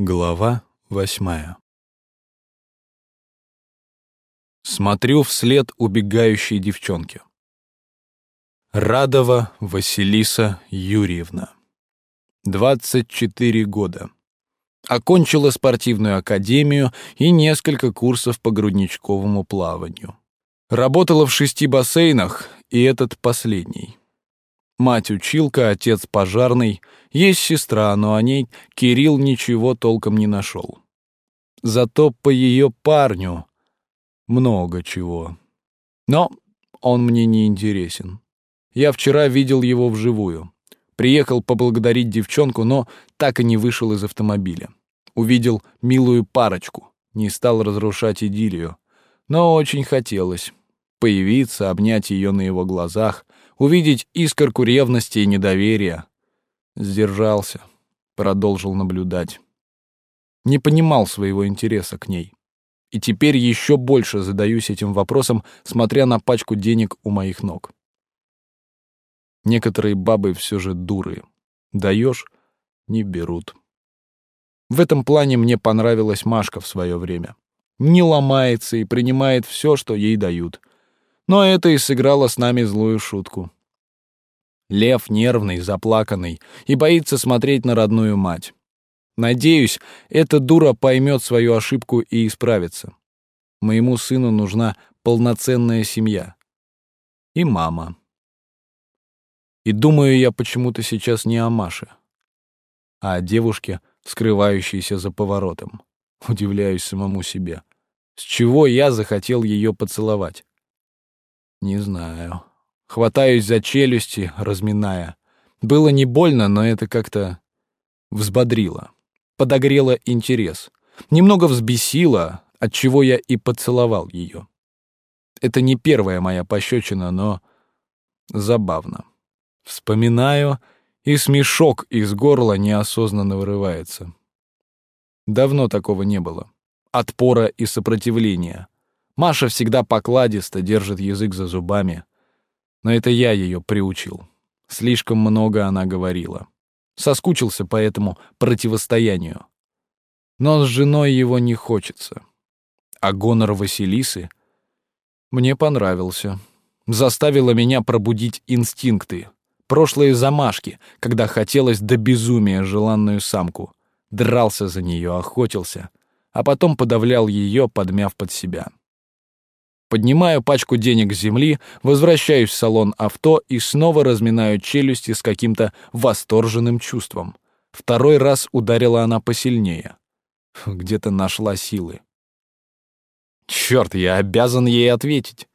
Глава восьмая Смотрю вслед убегающей девчонке. Радова Василиса Юрьевна. 24 года. Окончила спортивную академию и несколько курсов по грудничковому плаванию. Работала в шести бассейнах, и этот последний. Мать училка, отец пожарный, есть сестра, но о ней Кирилл ничего толком не нашел. Зато по ее парню много чего. Но он мне не интересен. Я вчера видел его вживую. Приехал поблагодарить девчонку, но так и не вышел из автомобиля. Увидел милую парочку, не стал разрушать идиллию. Но очень хотелось появиться, обнять ее на его глазах, увидеть искорку ревности и недоверия. Сдержался, продолжил наблюдать. Не понимал своего интереса к ней. И теперь еще больше задаюсь этим вопросом, смотря на пачку денег у моих ног. Некоторые бабы все же дуры. Даешь — не берут. В этом плане мне понравилась Машка в свое время. Не ломается и принимает все, что ей дают. Но это и сыграло с нами злую шутку. Лев нервный, заплаканный и боится смотреть на родную мать. Надеюсь, эта дура поймет свою ошибку и исправится. Моему сыну нужна полноценная семья. И мама. И думаю я почему-то сейчас не о Маше, а о девушке, скрывающейся за поворотом. Удивляюсь самому себе. С чего я захотел ее поцеловать? Не знаю. Хватаюсь за челюсти, разминая. Было не больно, но это как-то взбодрило. Подогрело интерес. Немного взбесило, от чего я и поцеловал ее. Это не первая моя пощечина, но забавно. Вспоминаю, и смешок из горла неосознанно вырывается. Давно такого не было. Отпора и сопротивления. Маша всегда покладисто держит язык за зубами. Но это я ее приучил. Слишком много она говорила. Соскучился по этому противостоянию. Но с женой его не хочется. А гонор Василисы мне понравился. Заставила меня пробудить инстинкты. Прошлые замашки, когда хотелось до безумия желанную самку. Дрался за нее, охотился, а потом подавлял ее, подмяв под себя. Поднимаю пачку денег с земли, возвращаюсь в салон авто и снова разминаю челюсти с каким-то восторженным чувством. Второй раз ударила она посильнее. Где-то нашла силы. Черт, я обязан ей ответить.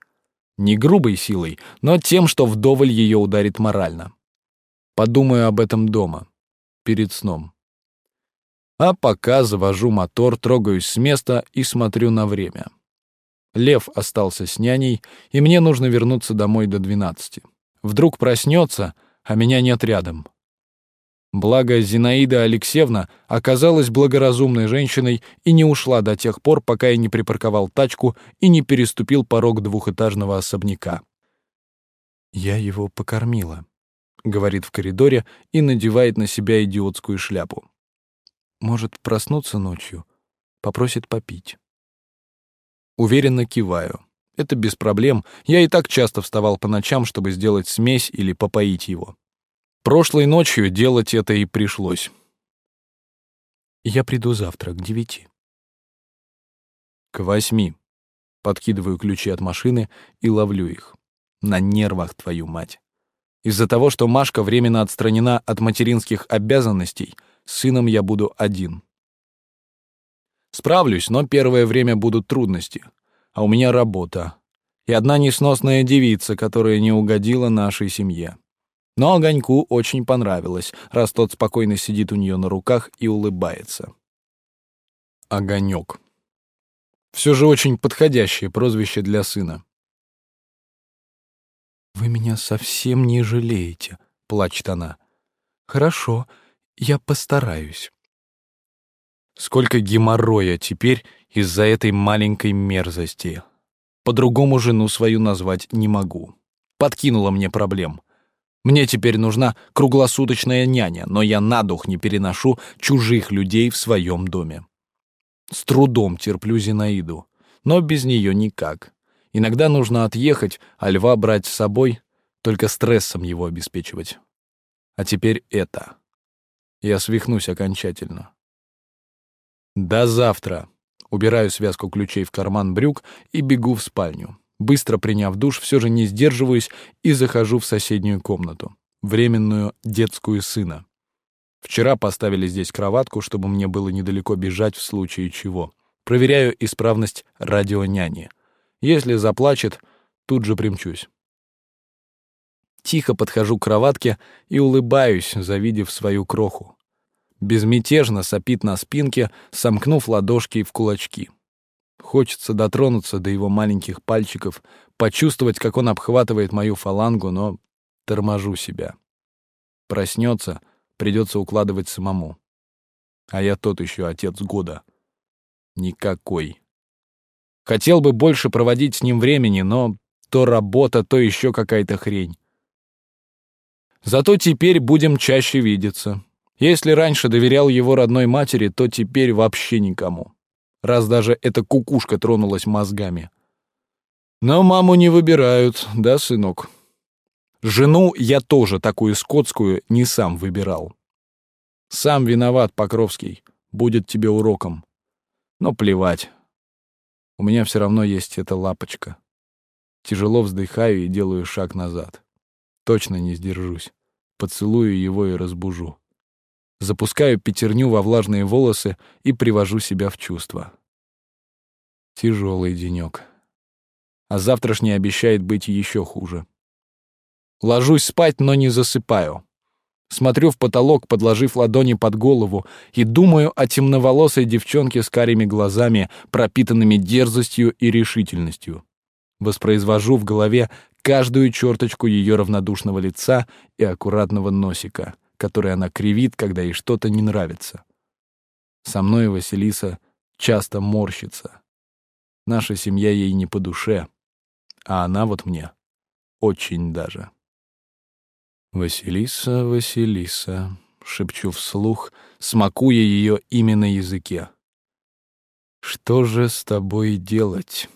Не грубой силой, но тем, что вдоволь ее ударит морально. Подумаю об этом дома, перед сном. А пока завожу мотор, трогаюсь с места и смотрю на время. Лев остался с няней, и мне нужно вернуться домой до двенадцати. Вдруг проснется, а меня нет рядом. Благо, Зинаида Алексеевна оказалась благоразумной женщиной и не ушла до тех пор, пока я не припарковал тачку и не переступил порог двухэтажного особняка. «Я его покормила», — говорит в коридоре и надевает на себя идиотскую шляпу. «Может проснуться ночью, попросит попить». Уверенно киваю. Это без проблем. Я и так часто вставал по ночам, чтобы сделать смесь или попоить его. Прошлой ночью делать это и пришлось. Я приду завтра к девяти. К восьми. Подкидываю ключи от машины и ловлю их. На нервах, твою мать. Из-за того, что Машка временно отстранена от материнских обязанностей, сыном я буду один. Справлюсь, но первое время будут трудности. А у меня работа. И одна несносная девица, которая не угодила нашей семье. Но Огоньку очень понравилось, раз тот спокойно сидит у нее на руках и улыбается. Огонек. Все же очень подходящее прозвище для сына. «Вы меня совсем не жалеете», — плачет она. «Хорошо, я постараюсь». Сколько геморроя теперь из-за этой маленькой мерзости. По-другому жену свою назвать не могу. Подкинула мне проблем. Мне теперь нужна круглосуточная няня, но я на дух не переношу чужих людей в своем доме. С трудом терплю Зинаиду, но без нее никак. Иногда нужно отъехать, а льва брать с собой, только стрессом его обеспечивать. А теперь это. Я свихнусь окончательно. До завтра. Убираю связку ключей в карман брюк и бегу в спальню. Быстро приняв душ, все же не сдерживаюсь и захожу в соседнюю комнату, временную детскую сына. Вчера поставили здесь кроватку, чтобы мне было недалеко бежать в случае чего. Проверяю исправность радионяни. Если заплачет, тут же примчусь. Тихо подхожу к кроватке и улыбаюсь, завидев свою кроху. Безмятежно сопит на спинке, сомкнув ладошки в кулачки. Хочется дотронуться до его маленьких пальчиков, почувствовать, как он обхватывает мою фалангу, но торможу себя. Проснется, придется укладывать самому. А я тот еще отец года. Никакой. Хотел бы больше проводить с ним времени, но то работа, то еще какая-то хрень. Зато теперь будем чаще видеться. Если раньше доверял его родной матери, то теперь вообще никому раз даже эта кукушка тронулась мозгами. Но маму не выбирают, да, сынок? Жену я тоже такую скотскую не сам выбирал. Сам виноват, Покровский, будет тебе уроком. Но плевать. У меня все равно есть эта лапочка. Тяжело вздыхаю и делаю шаг назад. Точно не сдержусь. Поцелую его и разбужу запускаю пятерню во влажные волосы и привожу себя в чувство. Тяжелый денек. А завтрашний обещает быть еще хуже. Ложусь спать, но не засыпаю. Смотрю в потолок, подложив ладони под голову, и думаю о темноволосой девчонке с карими глазами, пропитанными дерзостью и решительностью. Воспроизвожу в голове каждую черточку ее равнодушного лица и аккуратного носика — который она кривит, когда ей что-то не нравится. Со мной Василиса часто морщится. Наша семья ей не по душе, а она вот мне очень даже. «Василиса, Василиса», — шепчу вслух, смакуя ее имя на языке. «Что же с тобой делать?»